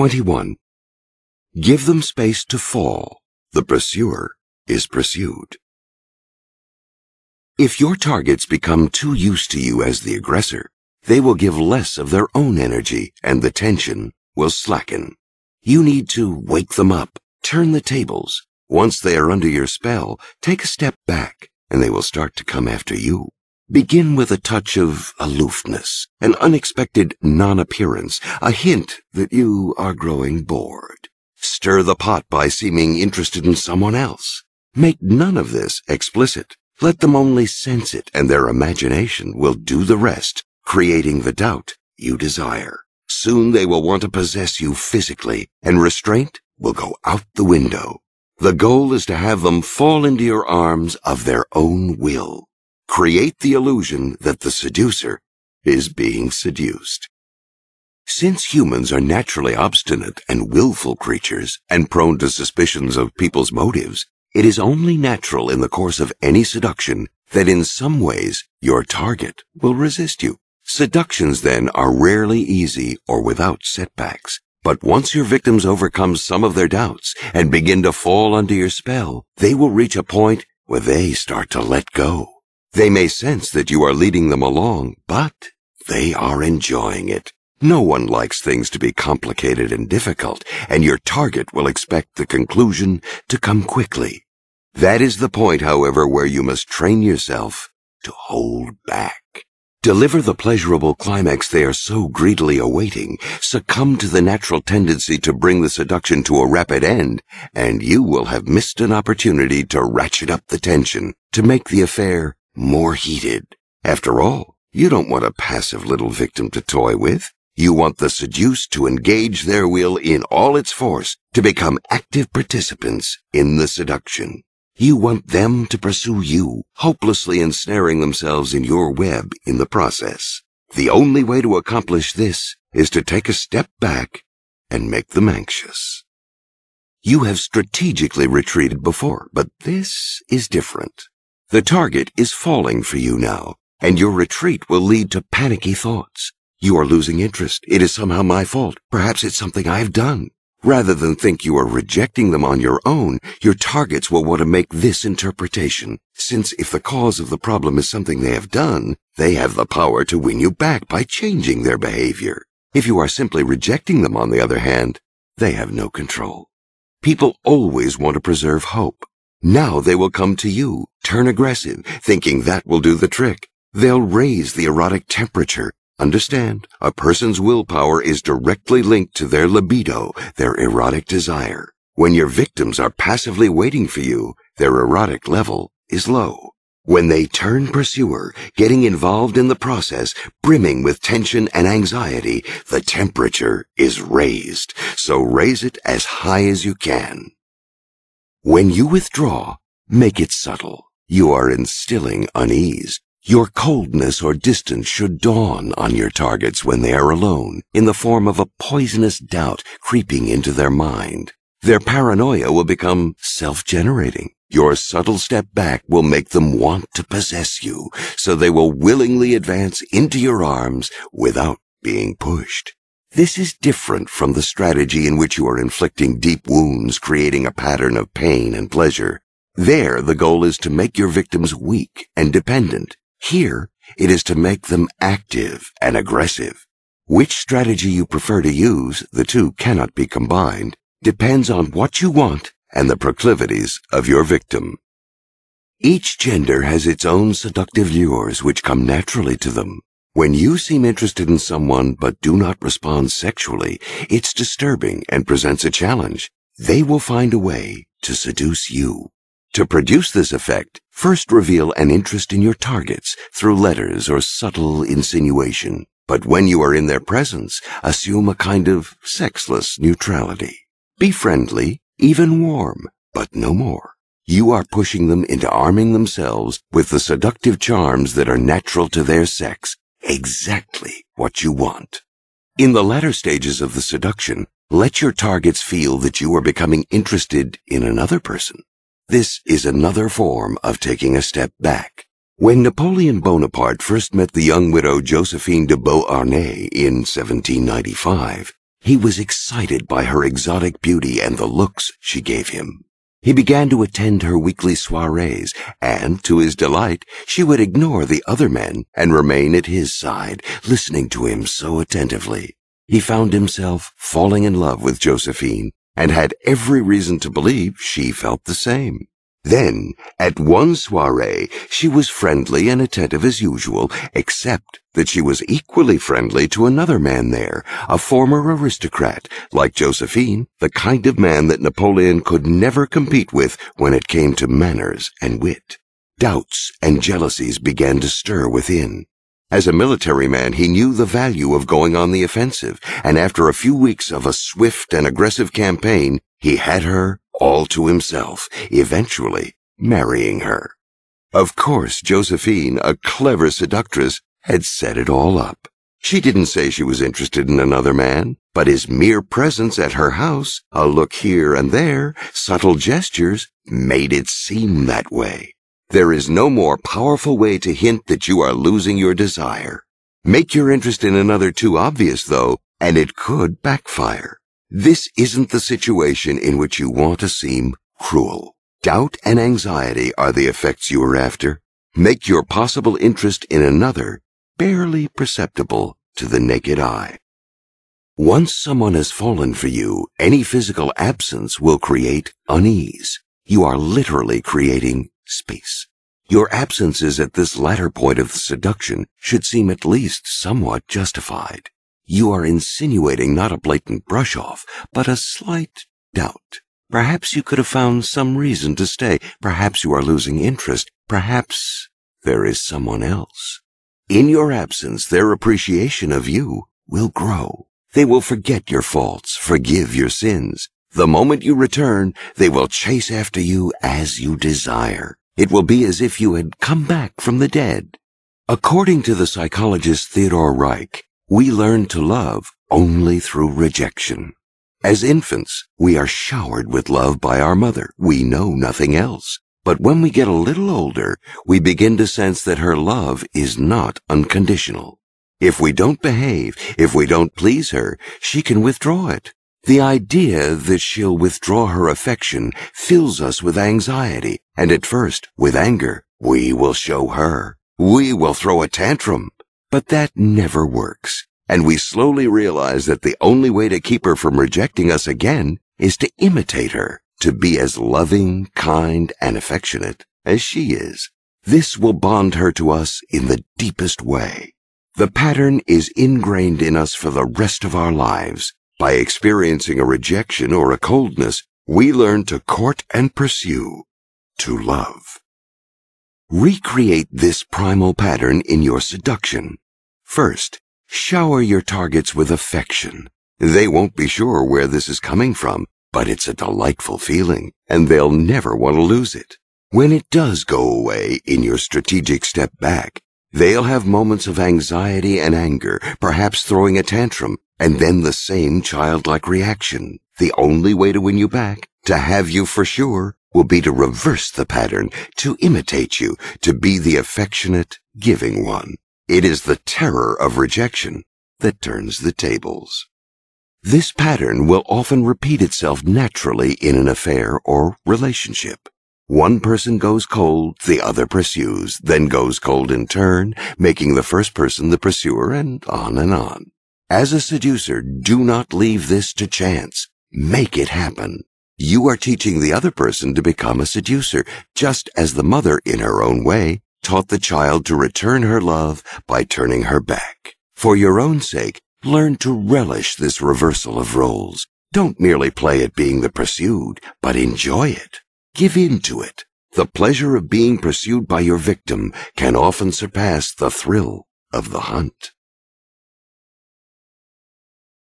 21. Give them space to fall. The pursuer is pursued. If your targets become too used to you as the aggressor, they will give less of their own energy and the tension will slacken. You need to wake them up, turn the tables. Once they are under your spell, take a step back and they will start to come after you. Begin with a touch of aloofness, an unexpected non-appearance, a hint that you are growing bored. Stir the pot by seeming interested in someone else. Make none of this explicit. Let them only sense it and their imagination will do the rest, creating the doubt you desire. Soon they will want to possess you physically and restraint will go out the window. The goal is to have them fall into your arms of their own will create the illusion that the seducer is being seduced. Since humans are naturally obstinate and willful creatures and prone to suspicions of people's motives, it is only natural in the course of any seduction that in some ways your target will resist you. Seductions then are rarely easy or without setbacks. But once your victims overcome some of their doubts and begin to fall under your spell, they will reach a point where they start to let go. They may sense that you are leading them along, but they are enjoying it. No one likes things to be complicated and difficult, and your target will expect the conclusion to come quickly. That is the point, however, where you must train yourself to hold back. Deliver the pleasurable climax they are so greedily awaiting, succumb to the natural tendency to bring the seduction to a rapid end, and you will have missed an opportunity to ratchet up the tension, to make the affair more heated. After all, you don't want a passive little victim to toy with. You want the seduced to engage their will in all its force to become active participants in the seduction. You want them to pursue you, hopelessly ensnaring themselves in your web in the process. The only way to accomplish this is to take a step back and make them anxious. You have strategically retreated before, but this is different. The target is falling for you now, and your retreat will lead to panicky thoughts. You are losing interest. It is somehow my fault. Perhaps it's something I have done. Rather than think you are rejecting them on your own, your targets will want to make this interpretation, since if the cause of the problem is something they have done, they have the power to win you back by changing their behavior. If you are simply rejecting them, on the other hand, they have no control. People always want to preserve hope. Now they will come to you, turn aggressive, thinking that will do the trick. They'll raise the erotic temperature. Understand, a person's willpower is directly linked to their libido, their erotic desire. When your victims are passively waiting for you, their erotic level is low. When they turn pursuer, getting involved in the process, brimming with tension and anxiety, the temperature is raised. So raise it as high as you can. When you withdraw, make it subtle. You are instilling unease. Your coldness or distance should dawn on your targets when they are alone, in the form of a poisonous doubt creeping into their mind. Their paranoia will become self-generating. Your subtle step back will make them want to possess you, so they will willingly advance into your arms without being pushed. This is different from the strategy in which you are inflicting deep wounds, creating a pattern of pain and pleasure. There, the goal is to make your victims weak and dependent. Here, it is to make them active and aggressive. Which strategy you prefer to use, the two cannot be combined, depends on what you want and the proclivities of your victim. Each gender has its own seductive lures which come naturally to them. When you seem interested in someone but do not respond sexually, it's disturbing and presents a challenge. They will find a way to seduce you. To produce this effect, first reveal an interest in your targets through letters or subtle insinuation. But when you are in their presence, assume a kind of sexless neutrality. Be friendly, even warm, but no more. You are pushing them into arming themselves with the seductive charms that are natural to their sex exactly what you want. In the latter stages of the seduction, let your targets feel that you are becoming interested in another person. This is another form of taking a step back. When Napoleon Bonaparte first met the young widow Josephine de Beauharnais in 1795, He was excited by her exotic beauty and the looks she gave him. He began to attend her weekly soirees, and to his delight, she would ignore the other men and remain at his side, listening to him so attentively. He found himself falling in love with Josephine and had every reason to believe she felt the same. Then, at one soiree, she was friendly and attentive as usual, except that she was equally friendly to another man there, a former aristocrat, like Josephine, the kind of man that Napoleon could never compete with when it came to manners and wit. Doubts and jealousies began to stir within. As a military man, he knew the value of going on the offensive, and after a few weeks of a swift and aggressive campaign, he had her all to himself, eventually marrying her. Of course, Josephine, a clever seductress, had set it all up. She didn't say she was interested in another man, but his mere presence at her house, a look here and there, subtle gestures, made it seem that way. There is no more powerful way to hint that you are losing your desire. Make your interest in another too obvious, though, and it could backfire. This isn't the situation in which you want to seem cruel. Doubt and anxiety are the effects you are after. Make your possible interest in another barely perceptible to the naked eye. Once someone has fallen for you, any physical absence will create unease. You are literally creating space. Your absences at this latter point of the seduction should seem at least somewhat justified. You are insinuating not a blatant brush off, but a slight doubt. Perhaps you could have found some reason to stay. Perhaps you are losing interest. Perhaps there is someone else. In your absence, their appreciation of you will grow. They will forget your faults, forgive your sins. The moment you return, they will chase after you as you desire. It will be as if you had come back from the dead. According to the psychologist Theodor Reik, we learn to love only through rejection. As infants, we are showered with love by our mother. We know nothing else. But when we get a little older, we begin to sense that her love is not unconditional. If we don't behave, if we don't please her, she can withdraw it. The idea that she'll withdraw her affection fills us with anxiety, and at first, with anger. We will show her. We will throw a tantrum. But that never works, and we slowly realize that the only way to keep her from rejecting us again is to imitate her, to be as loving, kind, and affectionate as she is. This will bond her to us in the deepest way. The pattern is ingrained in us for the rest of our lives. By experiencing a rejection or a coldness, we learn to court and pursue, to love. Recreate this primal pattern in your seduction. First, shower your targets with affection. They won't be sure where this is coming from, but it's a delightful feeling, and they'll never want to lose it. When it does go away in your strategic step back, they'll have moments of anxiety and anger, perhaps throwing a tantrum, and then the same childlike reaction. The only way to win you back, to have you for sure, will be to reverse the pattern, to imitate you, to be the affectionate, giving one. It is the terror of rejection that turns the tables. This pattern will often repeat itself naturally in an affair or relationship. One person goes cold, the other pursues, then goes cold in turn, making the first person the pursuer, and on and on. As a seducer, do not leave this to chance. Make it happen. You are teaching the other person to become a seducer, just as the mother, in her own way, taught the child to return her love by turning her back. For your own sake, learn to relish this reversal of roles. Don't merely play at being the pursued, but enjoy it. Give in to it. The pleasure of being pursued by your victim can often surpass the thrill of the hunt.